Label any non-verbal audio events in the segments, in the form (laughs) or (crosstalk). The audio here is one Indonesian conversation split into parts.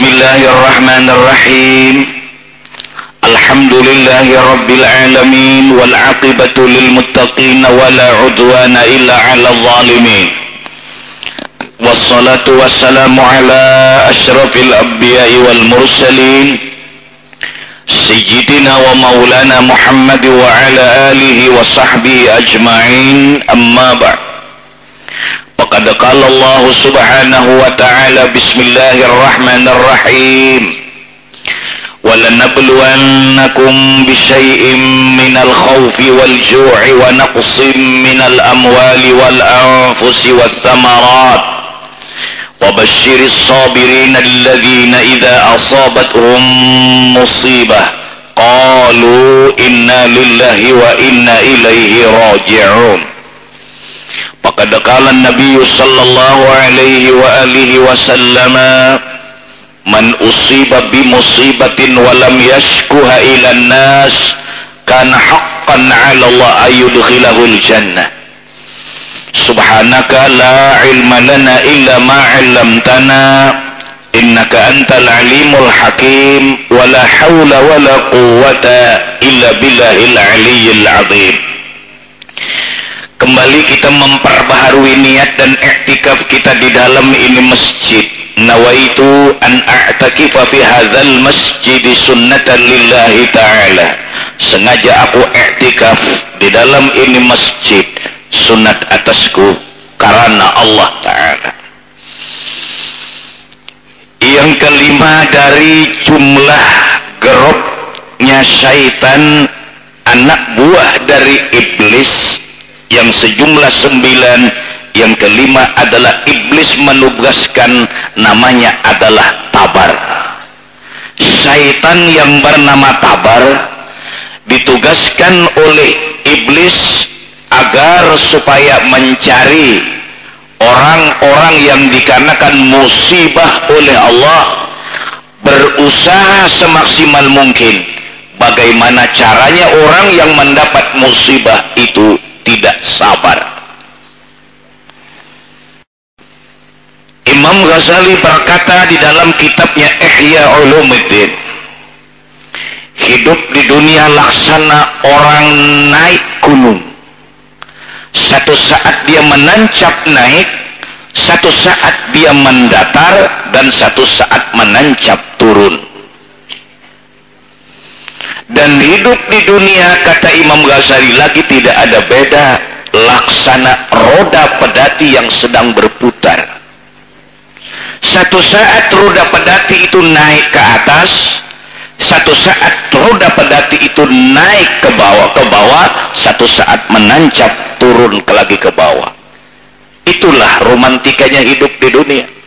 بسم الله الرحمن الرحيم. الحمد لله رب العالمين والعاقبة للمتقين ولا عدوان إلا على الظالمين. والصلاة والسلام على أشرف الأنبياء والمرسلين. سيدنا ومولانا محمد وعلى آله وصحبه أجمعين. أما بعد. وقد قال الله سبحانه وتعالى بسم الله الرحمن الرحيم ولنبلونكم بشيء من الخوف والجوع ونقص من الأموال والأنفس والثمرات وبشر الصابرين الذين إذا أصابتهم مصيبة قالوا إنا لله وإنا إليه راجعون وقد قال النبي صلى الله عليه وآله وسلم من أصيب بمصيبة ولم يشكها إلى الناس كان حقا على الله أن يدخله الجنة. سبحانك لا علم لنا إلا ما علمتنا إنك أنت العليم الحكيم ولا حول ولا قوة إلا بالله العلي العظيم. Kembali kita memperbaharui niat dan iktikaf kita di dalam ini masjid. Nawaitu an a'takifa fi hadzal masjid sunnatan lillahi ta'ala. Sengaja aku iktikaf di dalam ini masjid sunat atasku karena Allah Ta'ala. Yang kelima dari jumlah gerobnya syaitan anak buah dari iblis yang sejumlah sembilan yang kelima adalah iblis menugaskan namanya adalah tabar. Syaitan yang bernama tabar ditugaskan oleh iblis agar supaya mencari orang-orang yang dikarenakan musibah oleh Allah berusaha semaksimal mungkin. Bagaimana caranya orang yang mendapat musibah itu tidak sabar. Imam Ghazali berkata di dalam kitabnya Ihya Ulumuddin hidup di dunia laksana orang naik gunung. Satu saat dia menancap naik satu saat dia mendatar dan satu saat menancap turun dan hidup di dunia kata Imam Ghazali lagi tidak ada beda laksana roda pedati yang sedang berputar. Satu saat roda pedati itu naik ke atas satu saat roda pedati itu naik ke bawah ke bawah satu saat menancap turun ke lagi ke bawah. Itulah romantikanya hidup di dunia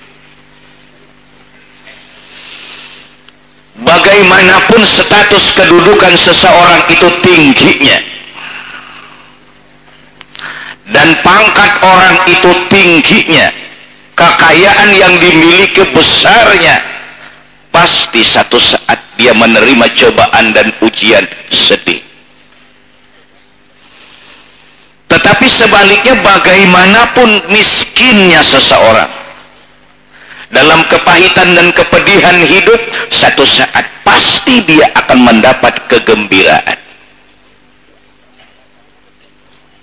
bagaimanapun status kedudukan seseorang itu tingginya. Dan pangkat orang itu tingginya. Kekayaan yang dimiliki besarnya. Pasti satu saat dia menerima cobaan dan ujian sedih. Tetapi sebaliknya bagaimanapun miskinnya seseorang dalam kepahitan dan kepedihan hidup satu saat pasti dia akan mendapat kegembiraan.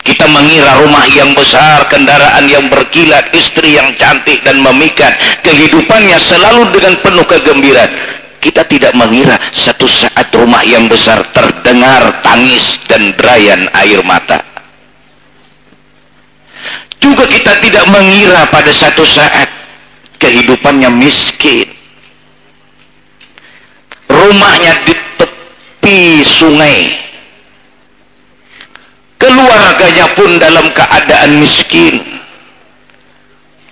Kita mengira rumah yang besar kendaraan yang berkilat istri yang cantik dan memikat kehidupannya selalu dengan penuh kegembiraan. Kita tidak mengira satu saat rumah yang besar terdengar tangis dan derayan air mata. Juga kita tidak mengira pada satu saat kehidupannya miskin. Rumahnya di tepi sungai. Keluarganya pun dalam keadaan miskin.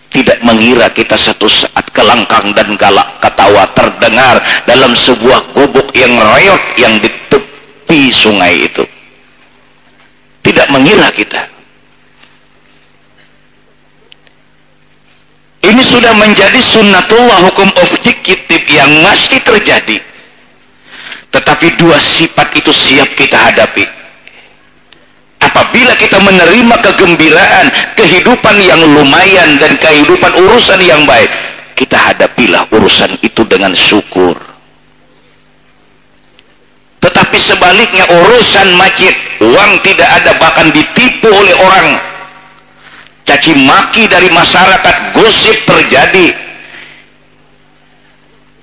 Tidak mengira kita satu saat kelangkang dan galak ketawa terdengar dalam sebuah gubuk yang reot yang di tepi sungai itu. Tidak mengira kita ini sudah menjadi sunnatullah hukum objektif yang masih terjadi. Tetapi dua sifat itu siap kita hadapi. Apabila kita menerima kegembiraan kehidupan yang lumayan dan kehidupan urusan yang baik kita hadapilah urusan itu dengan syukur. Tetapi sebaliknya urusan masjid uang tidak ada bahkan ditipu oleh orang caci maki dari masyarakat gosip terjadi.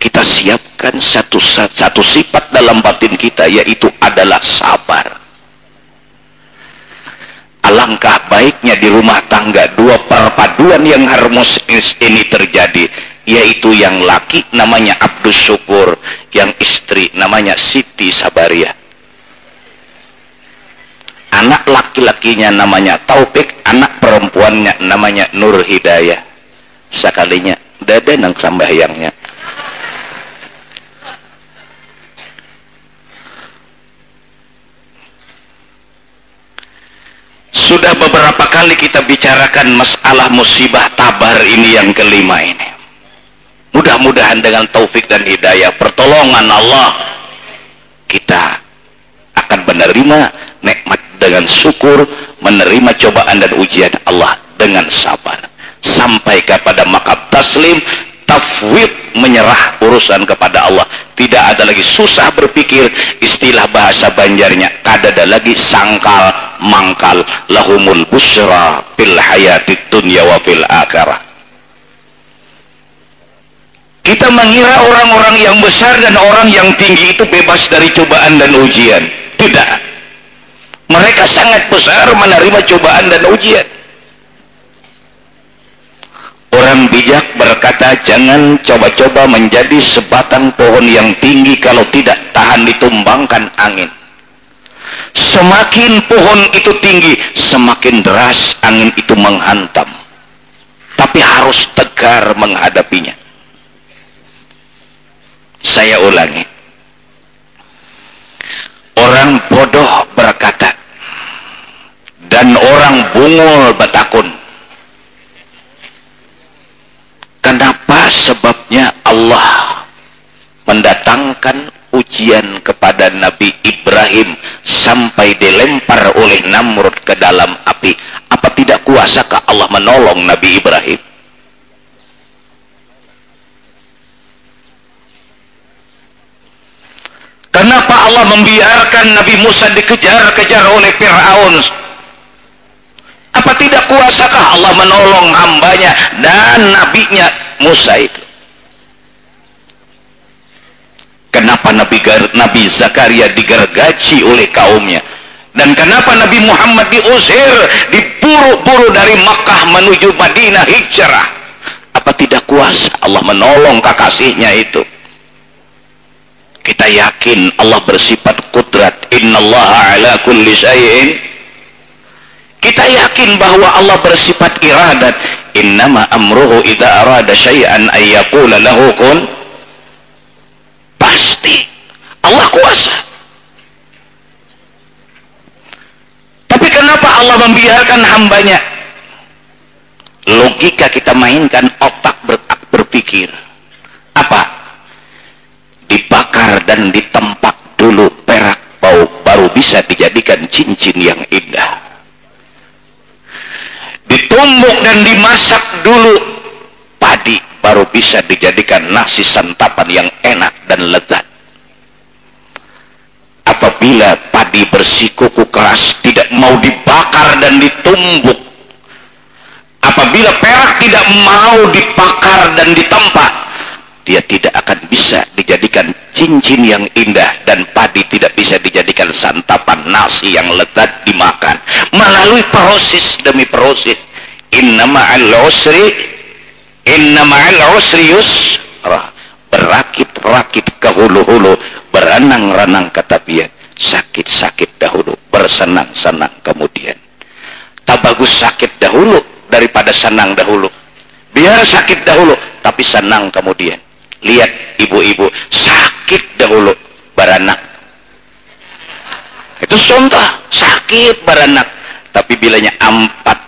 Kita siapkan satu satu sifat dalam batin kita yaitu adalah sabar. Alangkah baiknya di rumah tangga dua perpaduan yang harmonis ini terjadi yaitu yang laki namanya Abdus Syukur yang istri namanya Siti Sabaria anak laki-lakinya namanya Taufik anak perempuannya namanya Nur Hidayah. Sekalinya dada nang sambahyangnya sudah beberapa kali kita bicarakan masalah musibah tabar ini yang kelima ini. Mudah-mudahan dengan taufik dan hidayah pertolongan Allah kita akan menerima nikmat dengan syukur menerima cobaan dan ujian Allah dengan sabar sampai kepada makam taslim tafwid menyerah urusan kepada Allah tidak ada lagi susah berpikir istilah bahasa banjarnya kadada lagi sangkal mangkal lahumul busra fil hayatid dunya wa fil akhirah kita mengira orang-orang yang besar dan orang yang tinggi itu bebas dari cobaan dan ujian. Tidak. Mereka sangat besar menerima cobaan dan ujian. Orang bijak berkata, jangan coba-coba menjadi sebatang pohon yang tinggi kalau tidak tahan ditumbangkan angin. Semakin pohon itu tinggi, semakin deras angin itu menghantam. Tapi harus tegar menghadapinya saya ulangi orang bodoh berkata dan orang bungul betakun kenapa sebabnya Allah mendatangkan ujian kepada Nabi Ibrahim sampai dilempar oleh Namrud ke dalam api? Apa tidak kuasakah Allah menolong Nabi Ibrahim? Kenapa Allah membiarkan Nabi Musa dikejar-kejar oleh Fir'aun? Apa tidak kuasakah Allah menolong hambanya dan nabinya Musa itu? Kenapa Nabi, Nabi Zakaria digergaji oleh kaumnya? Dan kenapa Nabi Muhammad diusir, diburu-buru dari Makkah menuju Madinah hijrah? Apa tidak kuasa Allah menolong kekasihnya itu? kita yakin Allah bersifat kudrat innallaha ala kulli syai'in kita yakin bahwa Allah bersifat iradat. Innama amruhu idza arada syai'an ay yaqula lahu kun. Pasti. Allah kuasa. Tapi kenapa Allah membiarkan hambanya? Logika kita mainkan otak ber berpikir. Apa? Dibakar dan ditempak dulu perak bau baru bisa dijadikan cincin yang indah ditumbuk dan dimasak dulu. Padi baru bisa dijadikan nasi santapan yang enak dan lezat. Apabila padi bersikuku keras tidak mau dibakar dan ditumbuk. Apabila perak tidak mau dibakar dan ditempak dia tidak akan bisa dijadikan cincin yang indah dan padi tidak bisa dijadikan santapan nasi yang lezat dimakan. Melalui proses demi proses. Inna ma'al usri inna ma'al usri yusra. Berakit-rakit ke hulu-hulu berenang-renang ke tapian sakit-sakit dahulu bersenang-senang kemudian. Tak bagus sakit dahulu daripada senang dahulu. Biar sakit dahulu tapi senang kemudian lihat ibu-ibu sakit dahulu beranak itu contoh sakit beranak tapi bilanya empat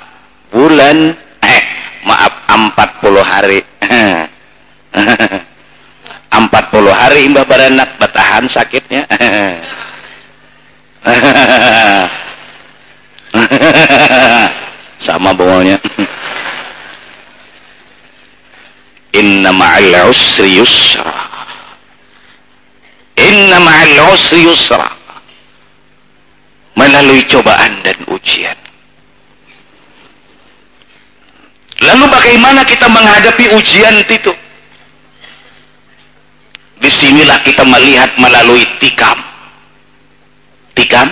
bulan eh maaf empat puluh hari. (laughs) Empat puluh hari imbah beranak bertahan sakitnya. (laughs) Sama bongolnya (laughs) inna ma'al usri yusra. Inna ma'al usri yusra. Melalui cobaan dan ujian. Lalu bagaimana kita menghadapi ujian itu? Di sinilah kita melihat melalui tikam. Tikam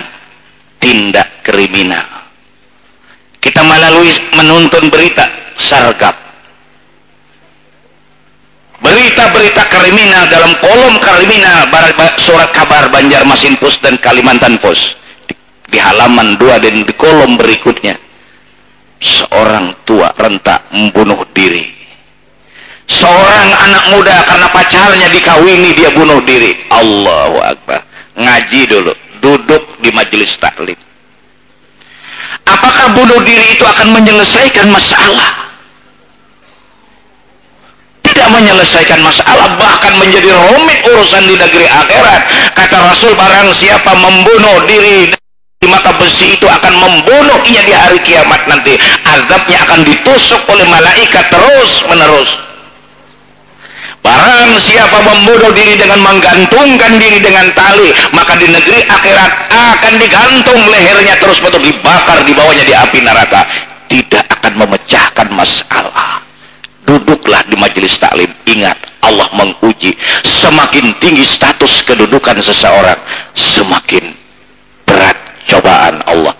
tindak kriminal. Kita melalui menuntun berita sargap berita-berita kriminal dalam kolom kriminal surat kabar Banjarmasin Pos dan Kalimantan Pos di, di halaman dua dan di kolom berikutnya. Seorang tua rentak membunuh diri. Seorang anak muda karena pacarnya dikawini dia bunuh diri. Allahu Akbar. Ngaji dulu. Duduk di majelis taklim. Apakah bunuh diri itu akan menyelesaikan masalah tidak menyelesaikan masalah bahkan menjadi rumit urusan di negeri akhirat. Kata Rasul barang siapa membunuh diri maka besi itu akan membunuh ia di hari kiamat nanti. Azabnya akan ditusuk oleh malaikat terus menerus. Barang siapa membunuh diri dengan menggantungkan diri dengan tali maka di negeri akhirat akan digantung lehernya terus betul dibakar di bawahnya di api neraka. Tidak akan memecahkan masalah duduklah di majelis taklim. Ingat Allah menguji semakin tinggi status kedudukan seseorang semakin berat cobaan Allah.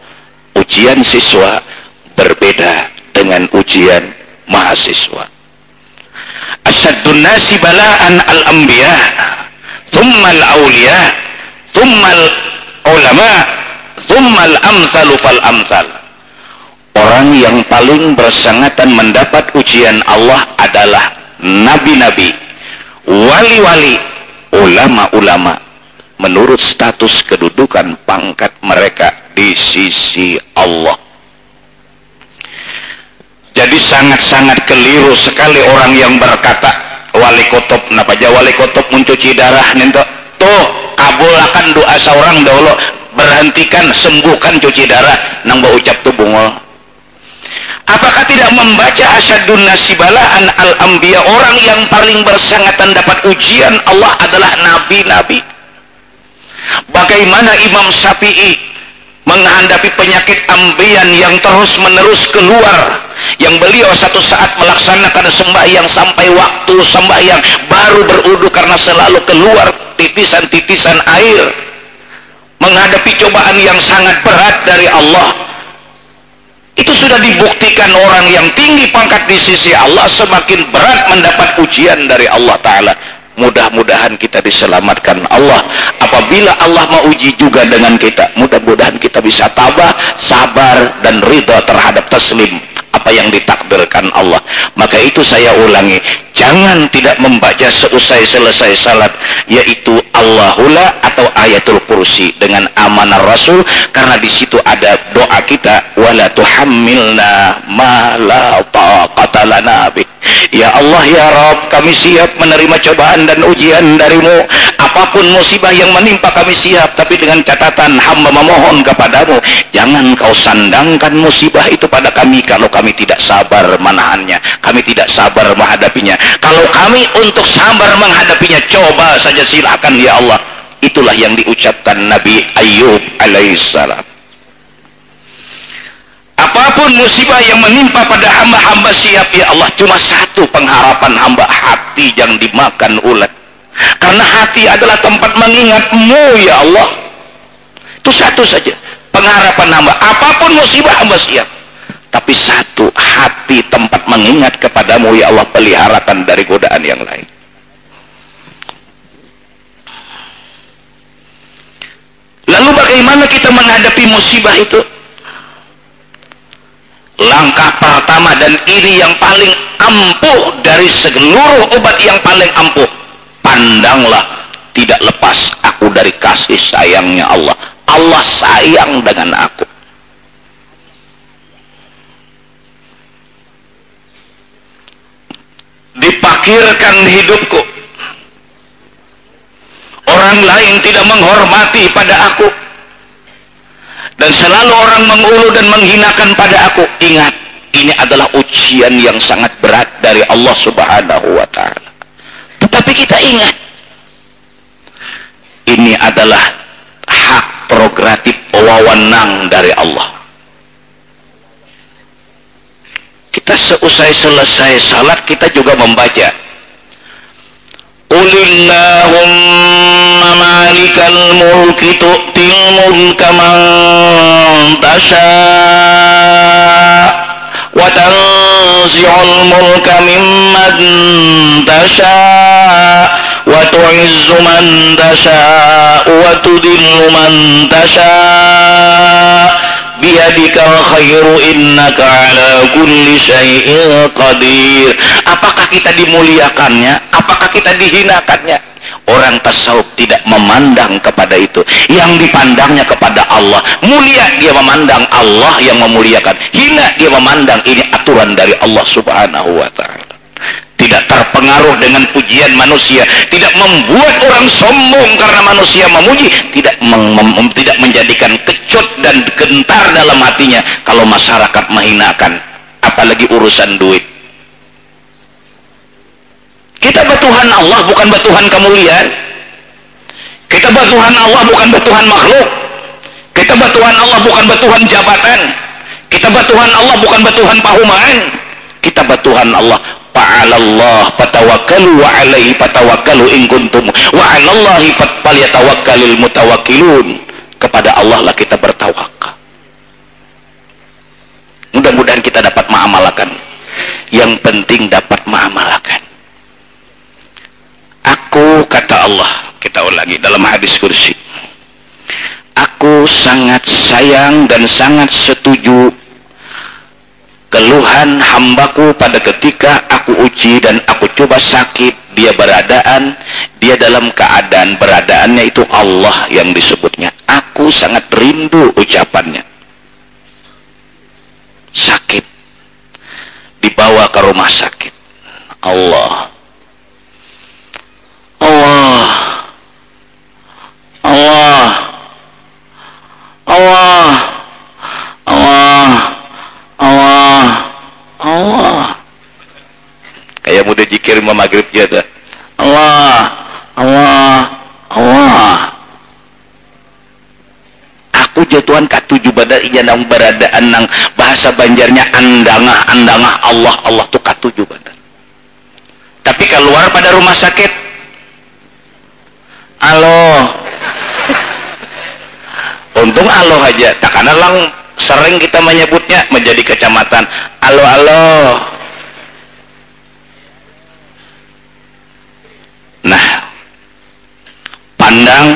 Ujian siswa berbeda dengan ujian mahasiswa. Asyadun nasi bala'an al-anbiya thumma al-awliya thumma al-ulama thumma al-amthalu fal-amthal orang yang paling bersangatan mendapat ujian Allah adalah nabi-nabi wali-wali ulama-ulama. Menurut status kedudukan pangkat mereka di sisi Allah. Jadi sangat-sangat keliru sekali orang yang berkata wali kutub napa aja wali kutub mencuci darah nento? Tuh kabulkan doa seorang dahulu berhentikan sembuhkan cuci darah nang ucap tuh bungol apakah tidak membaca asyadun nasibalaan al-anbiya? Orang yang paling bersangatan dapat ujian Allah adalah nabi-nabi. Bagaimana Imam Syafi'i menghadapi penyakit ambian yang terus menerus keluar yang beliau satu saat melaksanakan sembahyang sampai waktu sembahyang baru berudu karena selalu keluar titisan-titisan air menghadapi cobaan yang sangat berat dari Allah itu sudah dibuktikan orang yang tinggi pangkat di sisi Allah semakin berat mendapat ujian dari Allah Ta'ala. Mudah-mudahan kita diselamatkan Allah. Apabila Allah mau uji juga dengan kita mudah-mudahan kita bisa tabah sabar dan ridha terhadap taslim apa yang ditakdirkan Allah. Maka itu saya ulangi jangan tidak membaca seusai selesai salat yaitu Allahula atau ayatul kursi dengan amanah rasul karena di situ ada doa kita wala tuhammilna ma la taqata lana Ya Allah ya Rob kami siap menerima cobaan dan ujian darimu. Apa pun musibah yang menimpa kami siap tapi dengan catatan hamba memohon kepadamu jangan kau sandangkan musibah itu pada kami kalau kami tidak sabar menahannya kami tidak sabar menghadapinya. Kalau kami untuk sabar menghadapinya coba saja silakan ya Allah. Itulah yang diucapkan Nabi Ayub alaihissalam apa pun musibah yang menimpa pada hamba-hamba siap ya Allah cuma satu pengharapan hamba hati yang dimakan ulat karena hati adalah tempat mengingatmu ya Allah. Itu satu saja pengharapan hamba. Apa pun musibah hamba siap. Tapi satu hati tempat mengingat kepadamu ya Allah peliharakan dari godaan yang lain. Lalu bagaimana kita menghadapi musibah itu langkah pertama dan ini yang paling ampuh dari seluruh obat yang paling ampuh. Pandanglah tidak lepas aku dari kasih sayangnya Allah. Allah sayang dengan aku. Dipakirkan hidupku. Orang lain tidak menghormati pada aku dan selalu orang mengulu dan menghinakan pada aku. Ingat ini adalah ujian yang sangat berat dari Allah subhanahu wa ta'ala. Tetapi kita ingat adalah hak progratif wewenang dari Allah. Kita seusai selesai salat kita juga membaca Qulillahumma malikal mulki tu'til mulka man tasha' وتنزع الملك ممن تشاء وتعز من تشاء وتذل من تشاء بيدك الخير innaka ala kulli syai'in qadir apakah kita dimuliakannya apakah kita dihinakannya Orang tasawuf tidak memandang kepada itu. Yang dipandangnya kepada Allah. Mulia dia memandang Allah yang memuliakan. Hina dia memandang ini aturan dari Allah subhanahu wa ta'ala. Tidak terpengaruh dengan pujian manusia. Tidak membuat orang sombong karena manusia memuji. Tidak, mem tidak menjadikan kecut dan gentar dalam hatinya. Kalau masyarakat menghinakan. Apalagi urusan duit kita batuhan Allah bukan batuhan kemuliaan. Kita batuhan Allah bukan batuhan makhluk. Kita batuhan Allah bukan batuhan jabatan. Kita batuhan Allah bukan batuhan pahumaan. Kita batuhan Allah fa'alallah fatawakkalu wa alaihi fatawakkalu in kuntum wa 'alallahi falyatawakkalul mutawakkilun kepada Allah lah kita bertawakal mudah-mudahan kita dapat mengamalkan yang penting dapat mengamalkan Aku kata Allah, kita ulangi dalam hadis kursi. Aku sangat sayang dan sangat setuju keluhan hambaku pada ketika aku uji dan aku coba sakit. Dia beradaan. Dia dalam keadaan beradaannya itu Allah yang disebutnya. Aku sangat rindu ucapannya. Sakit. Dibawa ke rumah sakit. Allah Allah Allah Allah Allah Allah kayak muda jikir imam maghrib ya Allah Allah Allah. Aku jatuhan katujuh badan nang beradaan nang bahasa banjarnya andangah andangah. Allah Allah tuh katujuh badan tapi keluar pada rumah sakit. Alo. Untung alo aja. Tak karena lang sering kita menyebutnya menjadi kecamatan. Alo alo nah pandang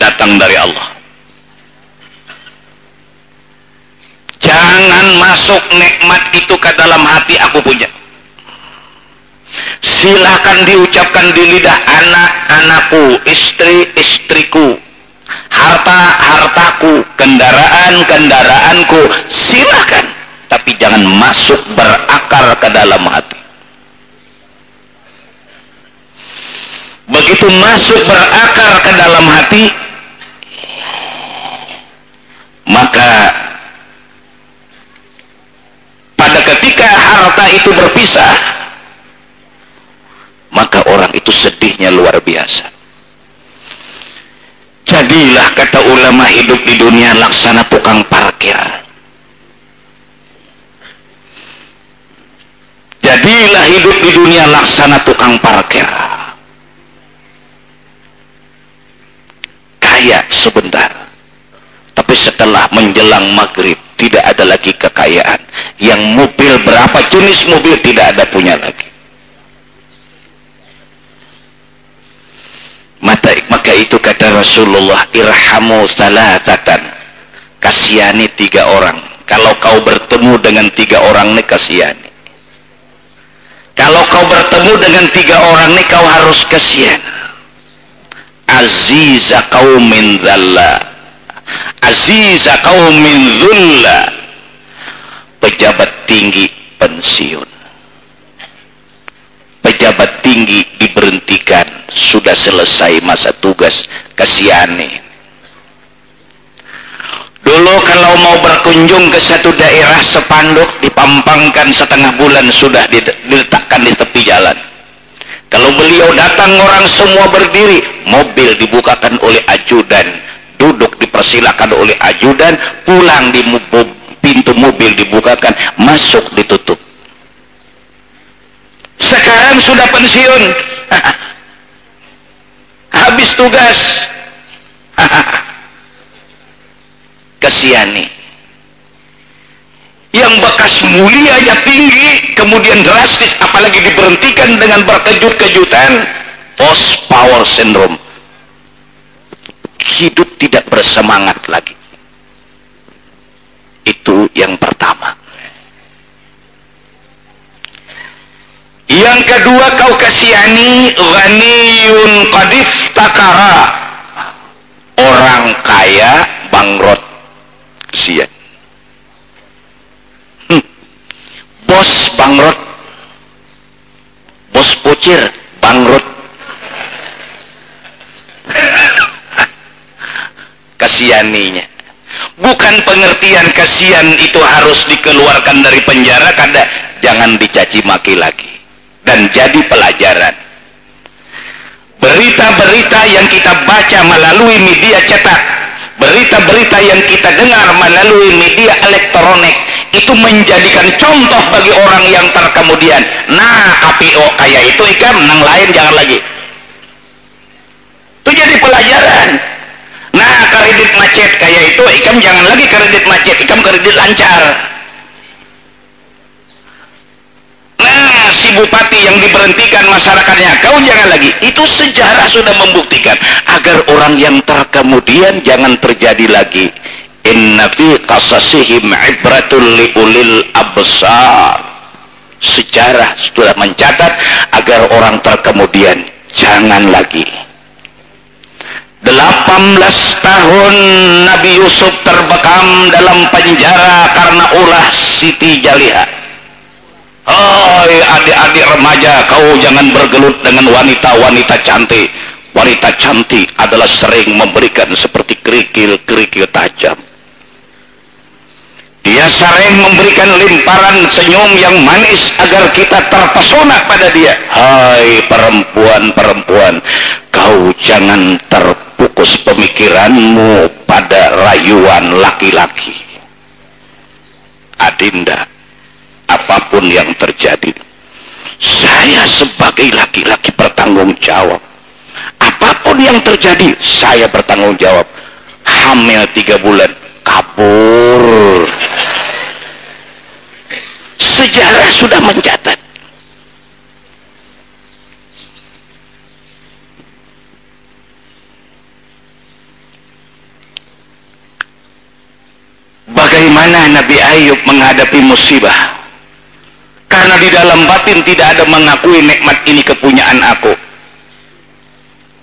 datang dari Allah jangan masuk nikmat itu ke dalam hati aku punya. Silakan diucapkan di lidah anak-anakku istri-istriku harta-hartaku kendaraan-kendaraanku silakan. Tapi jangan masuk berakar ke dalam hati. Begitu masuk berakar ke dalam hati maka pada ketika harta itu berpisah maka orang itu sedihnya luar biasa. Jadilah kata ulama hidup di dunia laksana tukang parkir. Jadilah hidup di dunia laksana tukang parkir. Kaya sebentar tapi setelah menjelang maghrib tidak ada lagi kekayaan yang mobil berapa jenis mobil tidak ada punya lagi. Maka, maka itu kata Rasulullah irhamu salatatan kasihani tiga orang. Kalau kau bertemu dengan tiga orang ini kasihani. Kalau kau bertemu dengan tiga orang ini kau harus kasihan aziza qaumin dhalla. Aziza qaumin dhulla pejabat tinggi pensiun. Pejabat tinggi diberhentikan. Sudah selesai masa tugas kasihani dulu kalau mau berkunjung ke satu daerah sepanduk dipampangkan setengah bulan sudah diletakkan di tepi jalan. Kalau beliau datang orang semua berdiri mobil dibukakan oleh ajudan duduk dipersilakan oleh ajudan pulang di pintu mobil dibukakan masuk ditutup. Sekarang sudah pensiun. (laughs) Habis tugas. (laughs) Kesiani yang bekas mulianya tinggi kemudian drastis apalagi diberhentikan dengan berkejut-kejutan post power syndrome. Hidup tidak bersemangat lagi itu yang pertama. Yang kedua kau kasihani ghaniyun qadif takara orang kaya bangkrut. Kesian hmm. bos bangkrut. Bos pocir bangkrut. (laughs) Kasihaninya bukan pengertian kasihan itu harus dikeluarkan dari penjara kada. Jangan dicaci maki lagi dan jadi pelajaran. Berita-berita yang kita baca melalui media cetak berita-berita yang kita dengar melalui media elektronik itu menjadikan contoh bagi orang yang terkemudian. Nah KPO kayak itu ikan nang lain jangan lagi. Itu jadi pelajaran kredit macet kayak itu ikam jangan lagi kredit macet. Ikam kredit lancar. Nah si bupati yang diberhentikan masyarakatnya kau jangan lagi. Itu sejarah sudah membuktikan. Agar orang yang terkemudian jangan terjadi lagi. Inna fi qasasihim ibratul liulil absar. Sejarah sudah mencatat agar orang terkemudian jangan lagi 18 tahun Nabi Yusuf terbekam dalam penjara karena ulah Siti Jalihah Hai adik-adik remaja kau jangan bergelut dengan wanita-wanita cantik. Wanita cantik adalah sering memberikan seperti kerikil-kerikil tajam. Dia sering memberikan limparan senyum yang manis agar kita terpesona pada dia. Hai perempuan-perempuan kau jangan terpesona fokus pemikiranmu pada rayuan laki-laki. Adinda apa pun yang terjadi saya sebagai laki-laki bertanggung jawab apa pun yang terjadi saya bertanggung jawab hamil tiga bulan kabur. Sejarah sudah mencatat bagaimana Nabi Ayub menghadapi musibah? Karena di dalam batin tidak ada mengakui nikmat ini kepunyaan aku.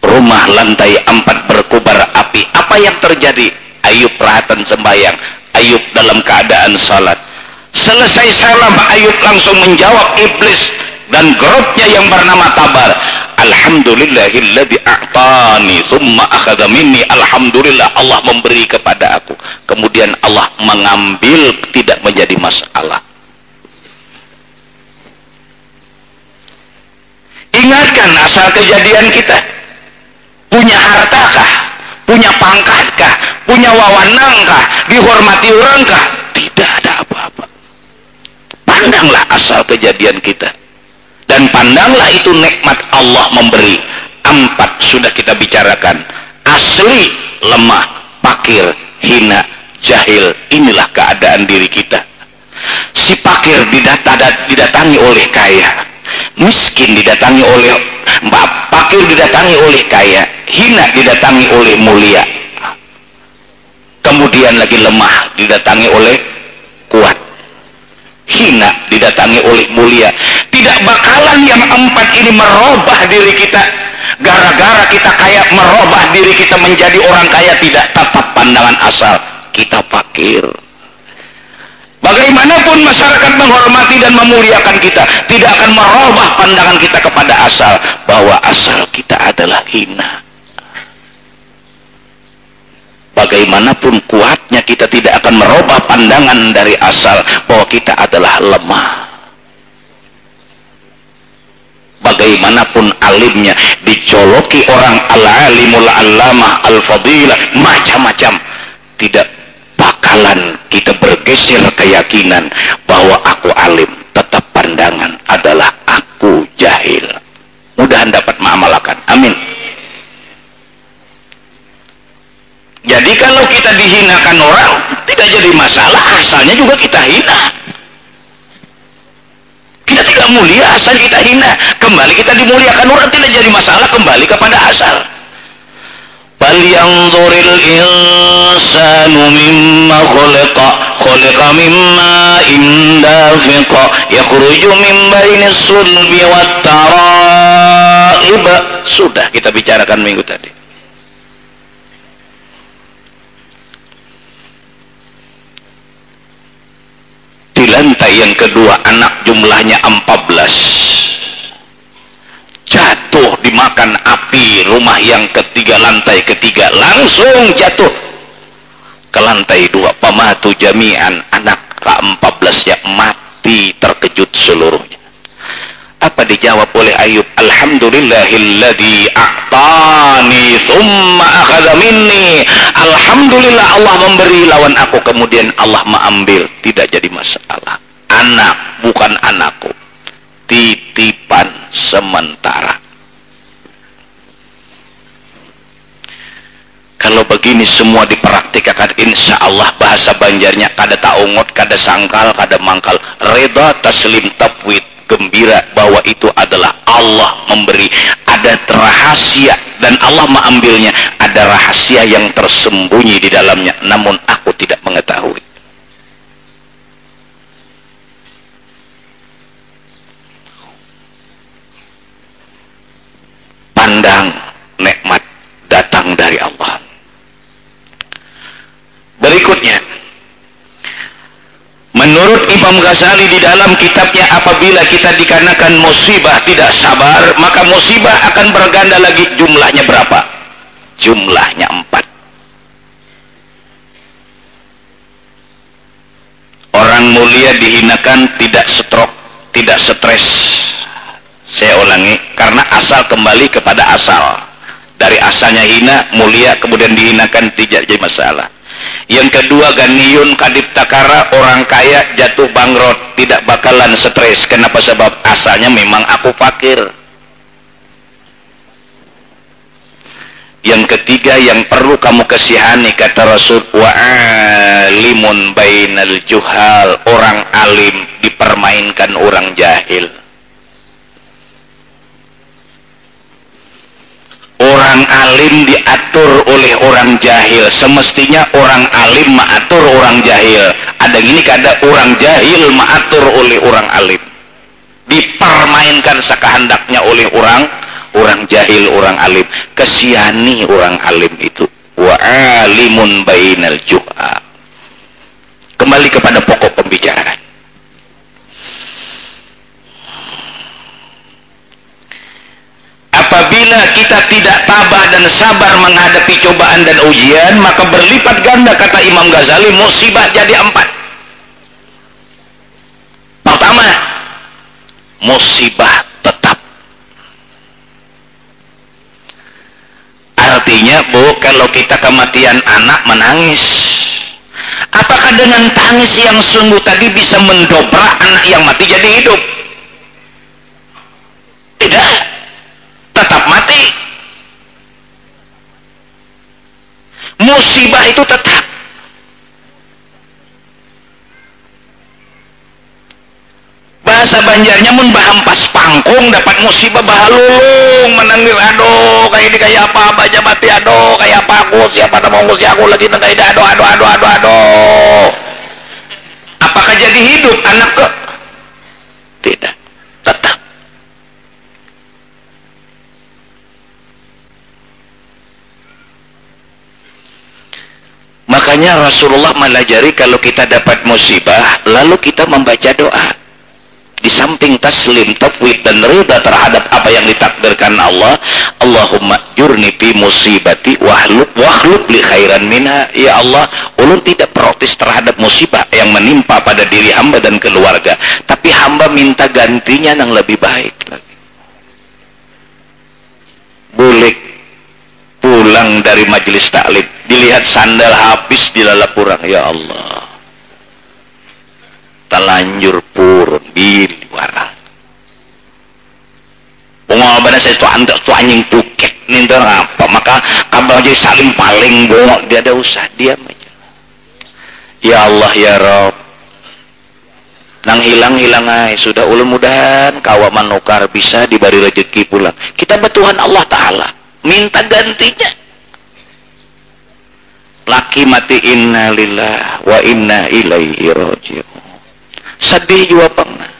Rumah lantai empat berkubar api. Apa yang terjadi? Ayub perhatian sembahyang. Ayub dalam keadaan salat. Selesai salam Ayub langsung menjawab iblis dan grupnya yang bernama Tabar. Alhamdulillahilladzi a'tani summa akhadha minni. Alhamdulillah Allah memberi kepada aku kemudian Allah mengambil tidak menjadi masalah. Ingatkan asal kejadian kita. Punya hartakah punya pangkatkah punya wawanangkah dihormati orangkah tidak ada apa-apa. Pandanglah asal kejadian kita. Dan pandanglah itu nikmat Allah memberi. Empat sudah kita bicarakan. Asli lemah pakir hina jahil inilah keadaan diri kita. Si pakir didatangi oleh kaya. Miskin didatangi oleh mbak pakir didatangi oleh kaya. Hina didatangi oleh mulia. Kemudian lagi lemah didatangi oleh kuat. Hina didatangi oleh mulia. Tidak bakalan yang empat ini merubah diri kita. Gara-gara kita kaya merubah diri kita menjadi orang kaya tidak tetap pandangan asal kita fakir. Bagaimanapun masyarakat menghormati dan memuliakan kita tidak akan merubah pandangan kita kepada asal bahwa asal kita adalah hina. Bagaimanapun kuatnya kita tidak akan merubah pandangan dari asal bahwa kita adalah lemah. Bagaimanapun alimnya dicoloki orang al-alimul alamah al-fadilah macam-macam. Tidak bakalan kita bergeser keyakinan bahwa aku alim. Tetap pandangan adalah aku jahil. Mudahan dapat mengamalkan. Amin. Jadi kalau kita dihinakan orang tidak jadi masalah. Asalnya juga kita hina. Kita tidak mulia asal kita hina. Kembali kita dimuliakan orang tidak jadi masalah. Kembali kepada asal فلينظر الإنسان مما خلق خلق مما إن دافق يخرج من بين الصلب والترائب sudah kita bicarakan minggu tadi di lantai yang kedua anak jumlahnya 14 jatuh dimakan api rumah yang ketiga lantai ketiga langsung jatuh. Ke lantai dua pamatu jami'an anak ke-14 ya mati terkejut seluruhnya. Apa dijawab oleh Ayub? Alhamdulillahilladzi a'tani thumma akhadha minni. Alhamdulillah Allah memberi lawan aku. Kemudian Allah mengambil tidak jadi masalah. Anak bukan anakku titipan sementara. Kalau begini semua dipraktikkan insya Allah bahasa banjarnya kada taungot kada sangkal kada mangkal. Reda taslim tafwid gembira bahwa itu adalah Allah memberi. Ada rahasia dan Allah mengambilnya. Ada rahasia yang tersembunyi di dalamnya. Namun aku tidak mengetahui pandang nikmat datang dari Allah berikutnya Menurut Imam Ghazali di dalam kitabnya apabila kita dikarenakan musibah tidak sabar maka musibah akan berganda lagi jumlahnya berapa? Jumlahnya empat. Orang mulia dihinakan tidak stroke, tidak stres. Saya ulangi karena asal kembali kepada asal. Dari asalnya hina, mulia kemudian dihinakan tidak jadi masalah yang kedua ganiyun kadif takara orang kaya jatuh bangkrut tidak bakalan stres. Kenapa? Sebab asalnya memang aku fakir. Yang ketiga yang perlu kamu kesihani kata Rasul wa alimun bainal juhal. Orang alim dipermainkan orang jahil orang alim diatur oleh orang jahil. Semestinya orang alim maatur orang jahil. Ada gini kada orang jahil maatur oleh orang alim. Dipermainkan sekehendaknya oleh orang orang jahil orang alim. Kesiani orang alim itu. Wa alimun bainal juha. Kita tidak tabah dan sabar menghadapi cobaan dan ujian maka berlipat ganda kata Imam Ghazali musibah jadi empat. Pertama musibah tetap. Artinya bu kalau kita kematian anak menangis apakah dengan tangis yang sungguh tadi bisa mendobrak anak yang mati jadi hidup? Tidak. Tetap mati musibah itu tetap. Bahasa banjarnya mun pas pangkung dapat musibah bahalulung menangis aduh kayak ini kayak apa? Baca mati aduh kayak apa aku? Siapa nama aku? Si aku lagi nengkai aduh aduh aduh aduh aduh. Apakah jadi hidup anak ke? Tidak. Tetap Makanya Rasulullah melajari kalau kita dapat musibah, lalu kita membaca doa. Di samping taslim, tafwid dan rida terhadap apa yang ditakdirkan Allah, Allahumma jurni fi musibati wahlub wahlub li khairan minha. Ya Allah, ulun tidak protes terhadap musibah yang menimpa pada diri hamba dan keluarga, tapi hamba minta gantinya yang lebih baik lagi. bulik pulang dari majelis taklim dilihat sandal habis di lalapurang ya Allah. Telanjur purun di warang. Pengalaman saya itu anda itu anjing puket nih apa? Maka kabar jadi saling paling bongok dia ada usah diam aja. Ya Allah ya Rob. Nang hilang-hilang ay sudah ulun mudahan kawa manukar bisa diberi rezeki pulang. Kita betuhan Allah Ta'ala. Minta gantinya laki mati inna lillah wa inna ilaihi roji'un sedih juga pernah.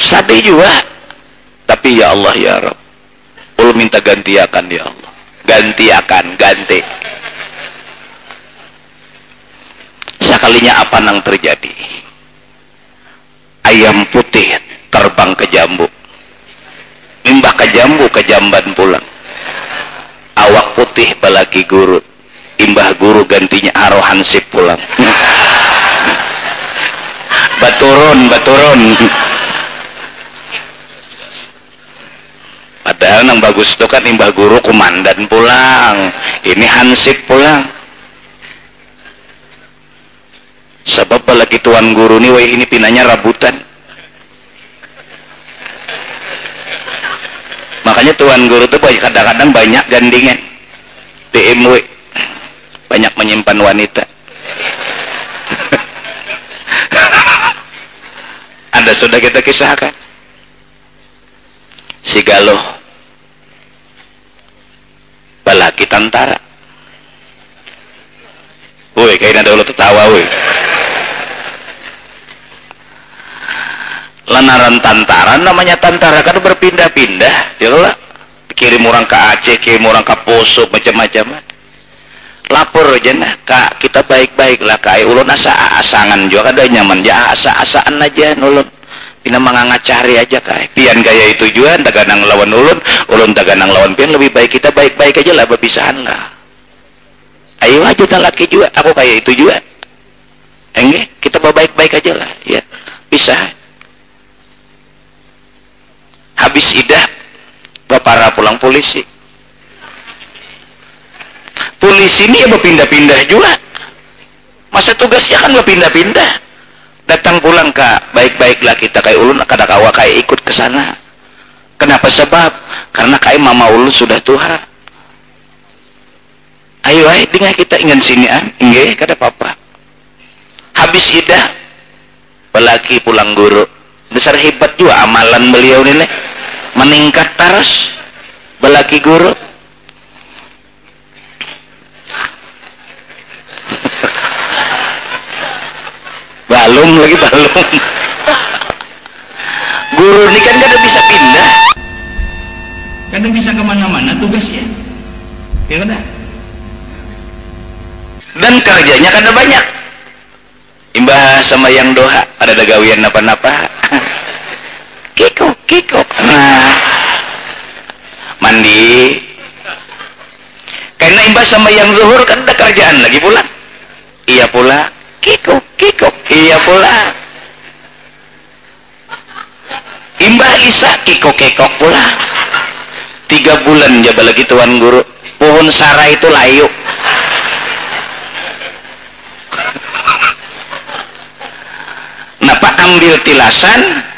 Sedih juga. Tapi ya Allah ya Rabb ulu minta ganti akan ya Allah. Ganti akan ganti sekalinya apa nang terjadi? Ayam putih terbang ke jambu. Limbah ke jambu ke jamban pulang. Awak putih balaki guru. Imbah guru gantinya arohan sip pulang. (laughs) Baturun baturun. Padahal yang bagus itu kan imbah guru komandan pulang. Ini hansip pulang sebab lagi tuan guru nih wah ini pinanya rabutan makanya tuan guru tuh kadang-kadang banyak gandingan. BMW banyak menyimpan wanita. (laughs) Ada sudah kita kisahkan. Si Galuh balaki tantara woi kayaknya ada ulah tertawa woi lanaran tantara namanya tantara kan berpindah-pindah ya lah kirim orang ke Aceh kirim orang ke Poso macam-macam. Lapor aja nah kak kita baik-baik lah kak. Ulun asa asangan juga ada nyaman. Ya asa-asaan aja ulun. Pina cari aja kak. Pian gaya itu juga daganang lawan ulun. Ulun daganang lawan pian lebih baik kita baik-baik aja lah berpisahan lah. Ayo aja laki juga aku kayak itu juga. Enggak kita baik-baik aja lah ya. Pisah habis idah para pulang polisi. Polisi ini ya berpindah-pindah juga. Masa tugasnya kan berpindah-pindah. Datang pulang kak baik-baiklah kita kayak ulun kada kawa kayak ikut ke sana. Kenapa sebab? Karena kayak mama ulun sudah tua. Ayo ayo dengan kita ingin sini ah. Inge kada papa. Habis idah pelaki pulang guru. Besar hebat juga amalan beliau ini meningkat terus belaki guru balum lagi balum. Guru ini kan gak bisa pindah. Kan bisa ke mana-mana tugasnya ya? Kan dan kerjanya kan ada banyak. Imbah sama yang doha ada dagawian apa-apa (laughs) kiko kiko nah mandi. Karena imbah sama yang zuhur kan ada kerjaan lagi pula. Iya pula kikuk kikuk. Iya pula. Imbah isa kikuk kikuk pula. Tiga bulan jabal lagi tuan guru. Pohon sara itu layu. Napa ambil tilasan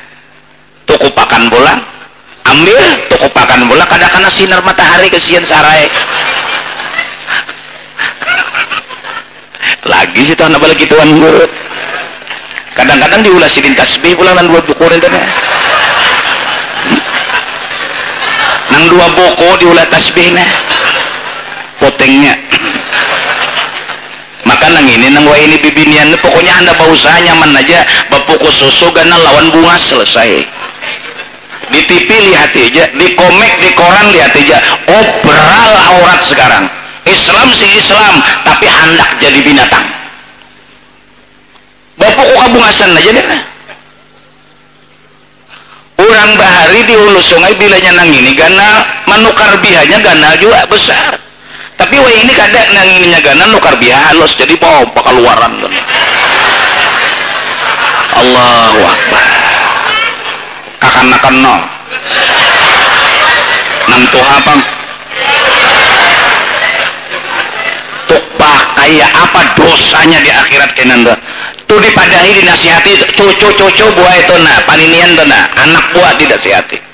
tuku pakan bola ambil tuku pakan bola kadang-kadang sinar matahari kesian sarai. Lagi sih tahun balik tuan guru kadang-kadang diulas sidin tasbih pulang dan dua buku itu nang dua diulah tasbih nah potengnya. Maka nang ini nang wa ini bibinian pokoknya anda berusaha nyaman aja. Bapuku susu karena lawan bunga selesai di TV lihat aja di komik di koran lihat aja. Obral aurat sekarang. Islam si Islam tapi hendak jadi binatang. Bapak kok kabungasan aja deh? Orang bahari di hulu sungai bilanya nang ini karena manukar bihanya gana juga besar. Tapi wah ini kadang nanginya ganan nukar halus jadi mau keluaran. Allahu Akbar kakan-nakan no. Nantu apa tukpah kayak apa dosanya di akhirat kenanda tuh dipadahi dinasihati. Cucu-cucu buah itu nah paninian tuh nah anak buah tidak sehati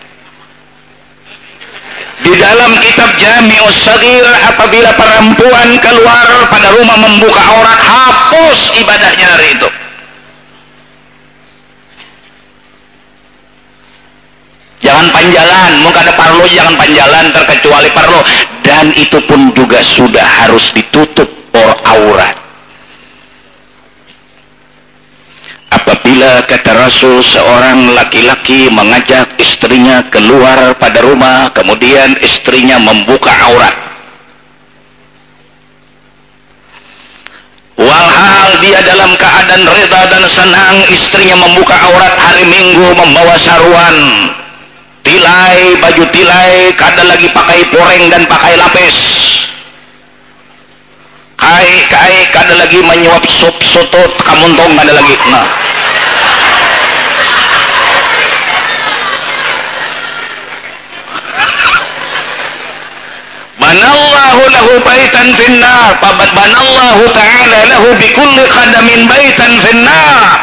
di dalam kitab Jami'us Sagir apabila perempuan keluar pada rumah membuka aurat hapus ibadahnya hari itu jangan panjalan muka ada parlo jangan panjalan terkecuali parlo dan itu pun juga sudah harus ditutup or aurat. Apabila kata Rasul seorang laki-laki mengajak istrinya keluar pada rumah kemudian istrinya membuka aurat. Walhal dia dalam keadaan reda dan senang istrinya membuka aurat hari minggu membawa saruan tilai baju tilai kada lagi pakai poreng dan pakai lapis. Kai kai kada lagi menyuap sup sutut kamuntong kada lagi. Nah. (laughs) Banallahu lahu baitan finnar. Pabat banallahu ta'ala lahu bikulli khadamin baitan finnar.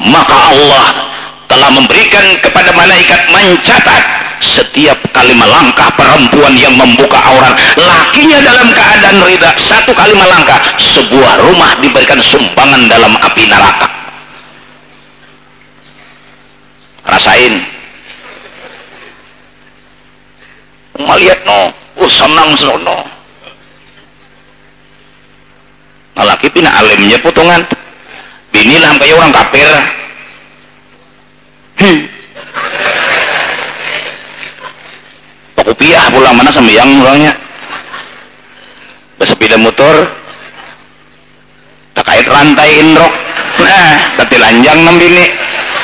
Maka Allah telah memberikan kepada malaikat mencatat setiap kalimat langkah perempuan yang membuka aurat lakinya dalam keadaan rida satu kalimat langkah sebuah rumah diberikan sumbangan dalam api neraka. Rasain. Melihat no. Oh senang sono laki pina alimnya potongan binilah kayak orang kafir Pak Upiah pulang mana yang orangnya? Sepeda motor. Tak kait rantai indrok. Nah tapi lanjang nem bini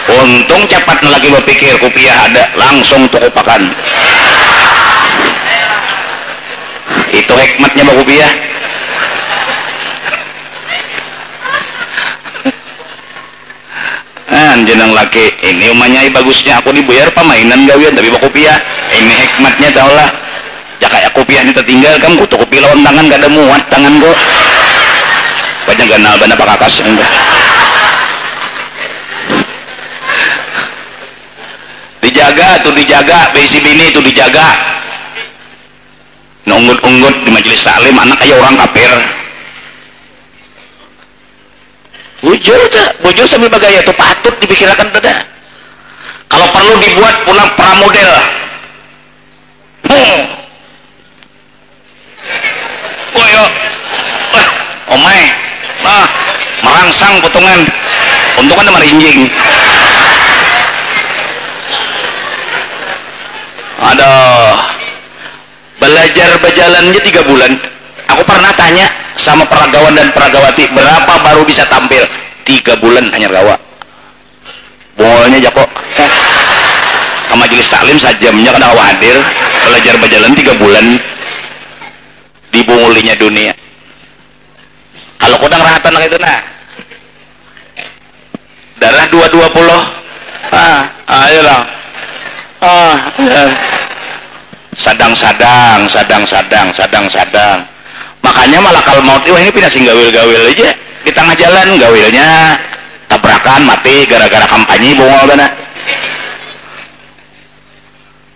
untung cepat lagi berpikir kupiah ada langsung tuh pakan. Itu hikmatnya Pak Upiah kan jenang laki. Ini umanya bagusnya. Aku dibayar pemainan gawian tapi kopiah. Ini hikmatnya tau lah. Jaka ya kopiah ini tertinggal kamu kutu kopi lawan tangan gak ada muat tangan go banyak ganal bana pakakas enggak. Dijaga tuh dijaga. Besi bini tuh dijaga. Nunggut-unggut di majelis taklim anak kayak orang kafir bujur tak bujur sambil bagaya itu patut dipikirkan tidak kalau perlu dibuat pulang pramodel. Hmm. oh yo eh, omai. Nah merangsang potongan. Untuk kan merinjing ada belajar berjalannya tiga bulan. Aku pernah tanya sama peragawan dan peragawati berapa baru bisa tampil? Tiga bulan hanya gawa. Bolnya jako ke majelis taklim sajamnya kena hadir. Belajar berjalan tiga bulan. Di bungulinya dunia. Kalau kudang rahatan lah itu nah. Darah dua dua puluh. Ah ayolah ah sadang sadang sadang sadang sadang sadang makanya malah kalau mau wah ini pindah sing gawil-gawil aja. Di tengah jalan gawilnya tabrakan mati gara-gara kampanye bongol dana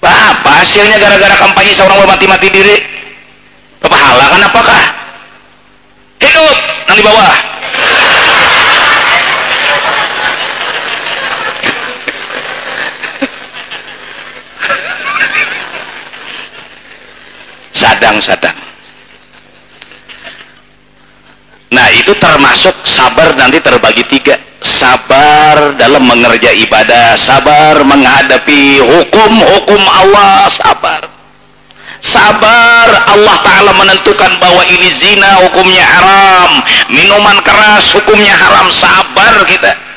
apa hasilnya gara-gara kampanye seorang mati-mati diri? Pahala kan apakah? Hidup yang di bawah. Sadang-sadang nah itu termasuk sabar nanti terbagi tiga. Sabar dalam mengerja ibadah sabar menghadapi hukum-hukum Allah sabar. Sabar Allah Ta'ala menentukan bahwa ini zina hukumnya haram minuman keras hukumnya haram sabar kita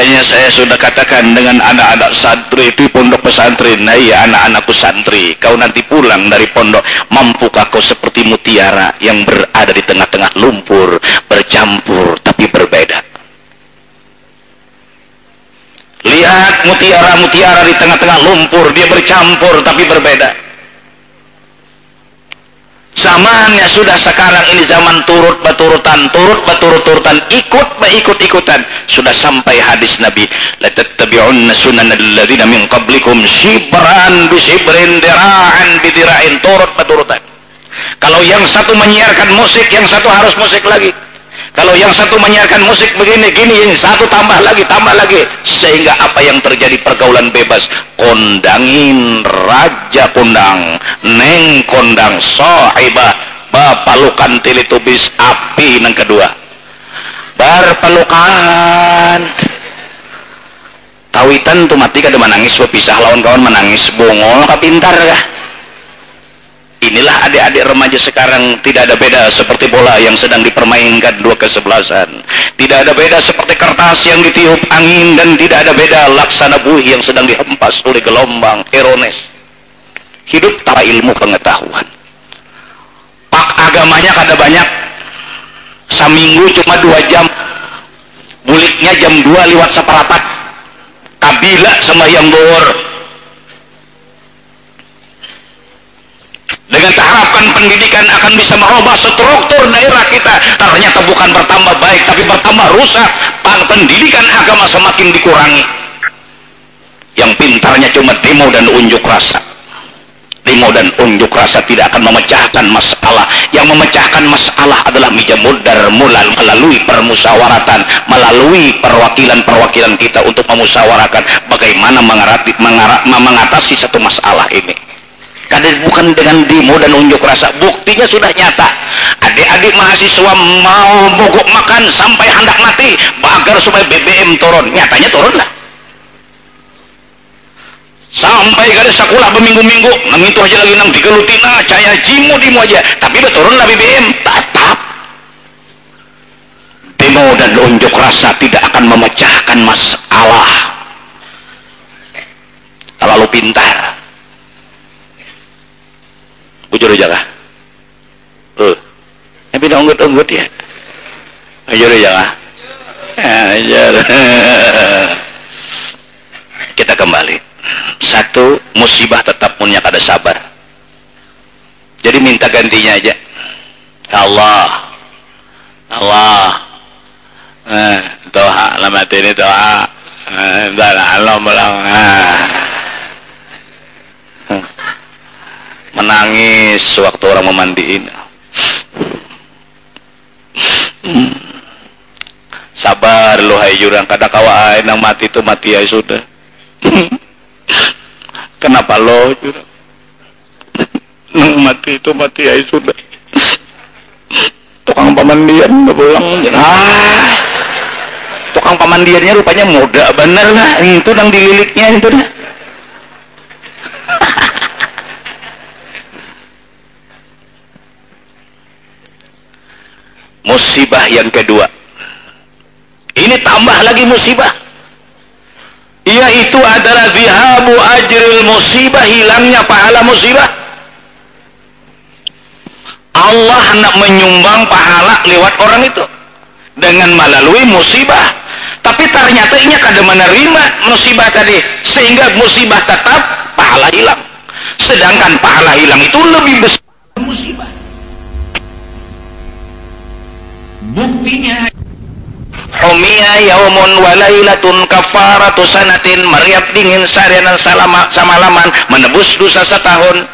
makanya saya sudah katakan dengan anak-anak santri di pondok pesantren nah iya anak-anakku santri kau nanti pulang dari pondok. Mampukah kau seperti mutiara yang berada di tengah-tengah lumpur bercampur tapi berbeda? Lihat mutiara-mutiara di tengah-tengah lumpur dia bercampur tapi berbeda zamannya sudah sekarang ini zaman turut baturutan turut baturut-turutan ikut ikut-ikutan sudah sampai hadis Nabi la tattabi'unna sunanal ladzina min qablikum shibran bi shibrin dira'an bi dira'in. Turut baturutan kalau yang satu menyiarkan musik yang satu harus musik lagi kalau yang satu menyiarkan musik begini gini yang satu tambah lagi tambah lagi. Sehingga apa yang terjadi? Pergaulan bebas. Kondangin raja kondang neng kondang sohibah bapalukan tilitubis api yang kedua. Berpelukan. Kawitan tuh mati kada menangis pisah lawan kawan menangis. Bongol kapintar kah inilah adik-adik remaja sekarang tidak ada beda seperti bola yang sedang dipermainkan dua kesebelasan. Tidak ada beda seperti kertas yang ditiup angin dan tidak ada beda laksana buih yang sedang dihempas oleh gelombang erones hidup tanpa ilmu pengetahuan. Pak agamanya kada banyak. Seminggu cuma dua jam. Buliknya jam dua lewat seperapat. Kabila sama yang bor dengan harapkan pendidikan akan bisa merubah struktur daerah kita. Ternyata bukan bertambah baik tapi bertambah rusak. Pendidikan agama semakin dikurangi. Yang pintarnya cuma demo dan unjuk rasa. Demo dan unjuk rasa tidak akan memecahkan masalah. Yang memecahkan masalah adalah mijamudar mulal melalui permusyawaratan melalui perwakilan-perwakilan kita untuk memusyawarahkan bagaimana mengatasi satu masalah ini karena bukan dengan demo dan unjuk rasa. Buktinya sudah nyata. Adik-adik mahasiswa mau mogok makan sampai hendak mati bagar supaya BBM turun. Nyatanya turun lah sampai kada sekolah berminggu-minggu nang itu aja lagi nang digelutina caya jimu dimu aja. Tapi udah turun lah BBM tetap. Demo dan unjuk rasa tidak akan memecahkan masalah terlalu pintar bujur aja kah eh tapi dah unggut-unggut ya bujur aja kah ajar kita kembali satu musibah tetap punya kada sabar jadi minta gantinya aja Allah Allah eh, doa lama ini doa eh, Allah Allah menangis sewaktu orang memandiin hmm. sabar lo hai jurang kada kawa nang mati ya sudah. (laughs) Kenapa lo mati itu mati ya sudah. Tukang pemandian pulang. Ah. Tukang pemandiannya rupanya muda bener lah itu nang dililiknya itu dah. (laughs) Musibah yang kedua. Ini tambah lagi musibah yaitu adalah zihabu ajril musibah hilangnya pahala musibah. Allah nak menyumbang pahala lewat orang itu. Dengan melalui musibah. Tapi ternyata ini kada menerima musibah tadi. Sehingga musibah tetap pahala hilang. Sedangkan pahala hilang itu lebih besar musibah. Buktinya Humia yaumun walailatun kafaratu sanatin. Meriap dingin seharian salama, samalaman. Menebus dosa setahun.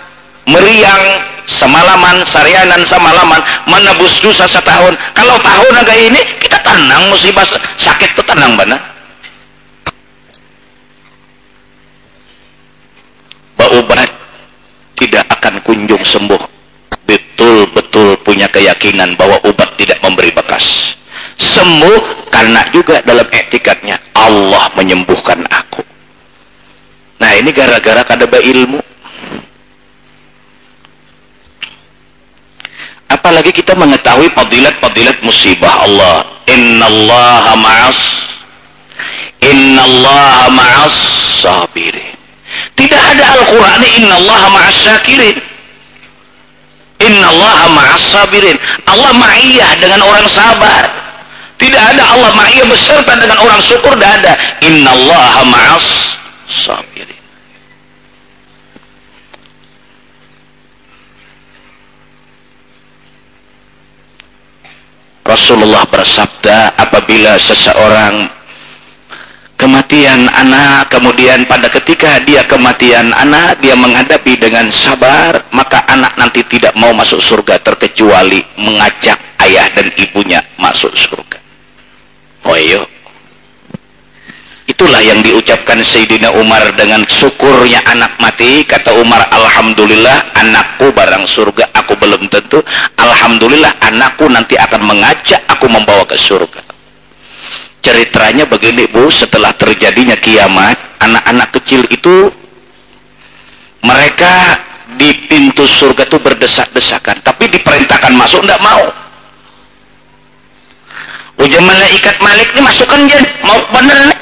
Meriang semalaman sarianan semalaman. Menebus dosa setahun. Kalau tahun agak ini kita tenang. Musibah sakit itu tenang benar? Obat tidak akan kunjung sembuh. Betul-betul punya keyakinan bahwa obat tidak memberi bekas sembuh karena juga dalam etikatnya Allah menyembuhkan aku. Nah ini gara-gara kadaba ilmu. Apalagi kita mengetahui fadilat-fadilat musibah Allah. Innallaha ma'as. Innallaha ma'as sabirin. Tidak ada Al-Quran innallaha ma'as syakirin. Innallaha ma'as sabirin. Allah ma'iyah dengan orang sabar tidak ada Allah ma'iyah beserta dengan orang syukur tidak ada. Innallaha ma'as sabirin. Rasulullah bersabda apabila seseorang kematian anak kemudian pada ketika dia kematian anak dia menghadapi dengan sabar maka anak nanti tidak mau masuk surga terkecuali mengajak ayah dan ibunya masuk surga oh iya. Itulah yang diucapkan Sayyidina Umar dengan syukurnya anak mati. Kata Umar Alhamdulillah anakku barang surga aku belum tentu. Alhamdulillah anakku nanti akan mengajak aku membawa ke surga. Ceritanya begini bu. Setelah terjadinya kiamat anak-anak kecil itu mereka di pintu surga itu berdesak-desakan. Tapi diperintahkan masuk tidak mau ujian malaikat malik ini masukkan jen mau bener nih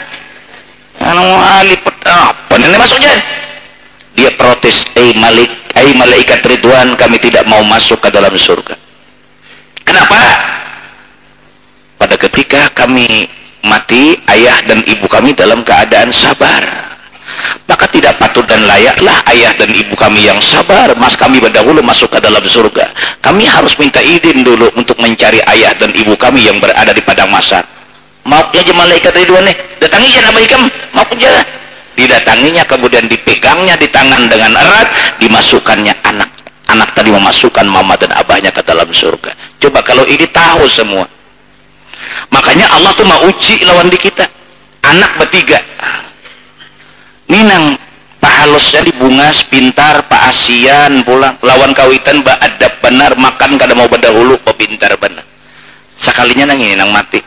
anu alipet apa nih masuk jen dia protes eh malik eh malaikat ridwan kami tidak mau masuk ke dalam surga. Kenapa? Pada ketika kami mati ayah dan ibu kami dalam keadaan sabar maka tidak patut dan layaklah ayah dan ibu kami yang sabar. Mas kami berdahulu masuk ke dalam surga. Kami harus minta izin dulu untuk mencari ayah dan ibu kami yang berada di padang masar maaf ya malaikat ridwan nih. Datangi jangan maaf ya. Didatanginya kemudian dipegangnya di tangan dengan erat dimasukkannya anak. Anak tadi memasukkan mama dan abahnya ke dalam surga. Coba kalau ini tahu semua. Makanya Allah tuh mau uji lawan di kita. Anak bertiga minang Pak Halus jadi bungas pintar Pak Asian pulang lawan kawitan Mbak ada benar. Makan kada mau berdahulu Pak pintar benar. Sekalinya nang ini nang mati.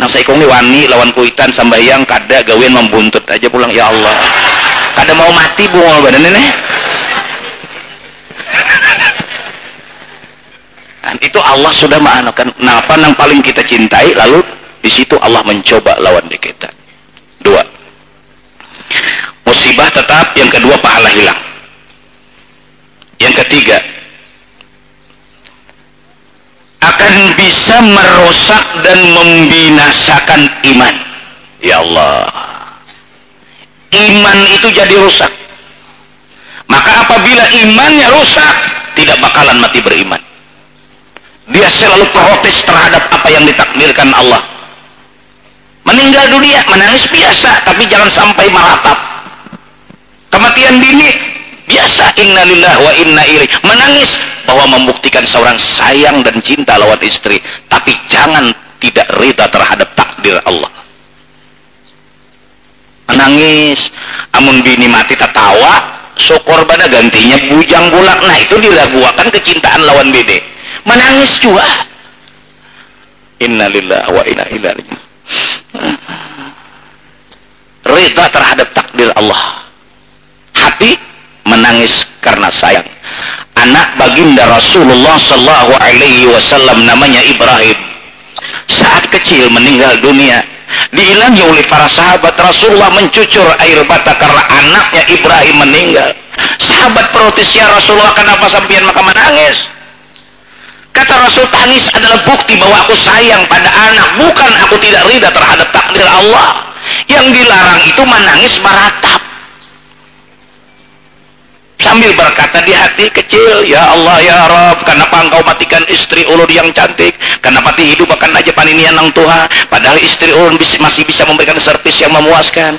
Nang saya ini wani lawan kuitan sambayang kada gawin membuntut aja pulang. Ya Allah. Kada mau mati bunga benar nih (laughs) Dan itu Allah sudah menganakan nah apa yang paling kita cintai? Lalu di situ Allah mencoba lawan di kita. Dua. Musibah tetap, yang kedua pahala hilang. Yang ketiga akan bisa merusak dan membinasakan iman. Ya Allah. Iman itu jadi rusak. Maka apabila imannya rusak, tidak bakalan mati beriman dia selalu protes terhadap apa yang ditakdirkan Allah meninggal dunia menangis biasa tapi jangan sampai meratap kematian dini biasa innalillah wa inna ilaih menangis bahwa membuktikan seorang sayang dan cinta lawan istri. Tapi jangan tidak rida terhadap takdir Allah. Menangis amun bini mati tertawa syukur pada gantinya bujang bulak. Nah itu diragukan kecintaan lawan bede menangis juga. Innalillah wa inna ilaihi rida terhadap takdir Allah hati menangis karena sayang anak baginda Rasulullah sallallahu alaihi wasallam namanya Ibrahim saat kecil meninggal dunia diilangi oleh para sahabat Rasulullah mencucur air mata karena anaknya Ibrahim meninggal sahabat protes ya Rasulullah kenapa sampean maka menangis Kata Rasul tangis adalah bukti bahwa aku sayang pada anak, bukan aku tidak rida terhadap takdir Allah. Yang dilarang itu menangis meratap. Sambil berkata di hati kecil, Ya Allah ya Rob, kenapa engkau matikan istri ulur yang cantik? Kenapa ti hidup akan aja paninian nang Tuhan? Padahal istri ulur masih bisa memberikan servis yang memuaskan.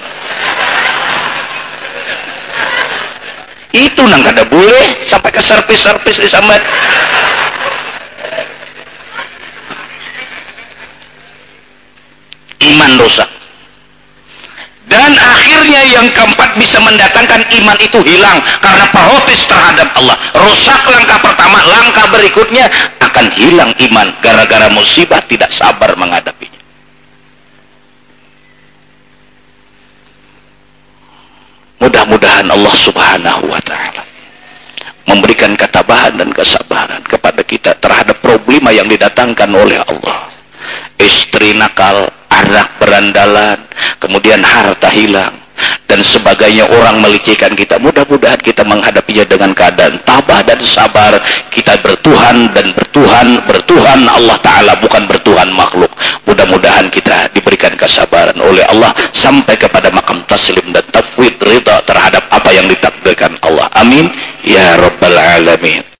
Itu nang kada boleh sampai ke servis-servis disambat. iman rusak dan akhirnya yang keempat bisa mendatangkan iman itu hilang karena protes terhadap Allah. Rusak langkah pertama langkah berikutnya akan hilang iman gara-gara musibah tidak sabar menghadapinya. Mudah-mudahan Allah subhanahu wa ta'ala memberikan ketabahan dan kesabaran kepada kita terhadap problema yang didatangkan oleh Allah istri nakal anak berandalan kemudian harta hilang. Dan sebagainya orang melecehkan kita. Mudah-mudahan kita menghadapinya dengan keadaan tabah dan sabar. Kita bertuhan dan bertuhan bertuhan Allah Ta'ala bukan bertuhan makhluk. Mudah-mudahan kita diberikan kesabaran oleh Allah sampai kepada makam taslim dan tafwid rida terhadap apa yang ditakdirkan Allah. Amin. Ya rabbal alamin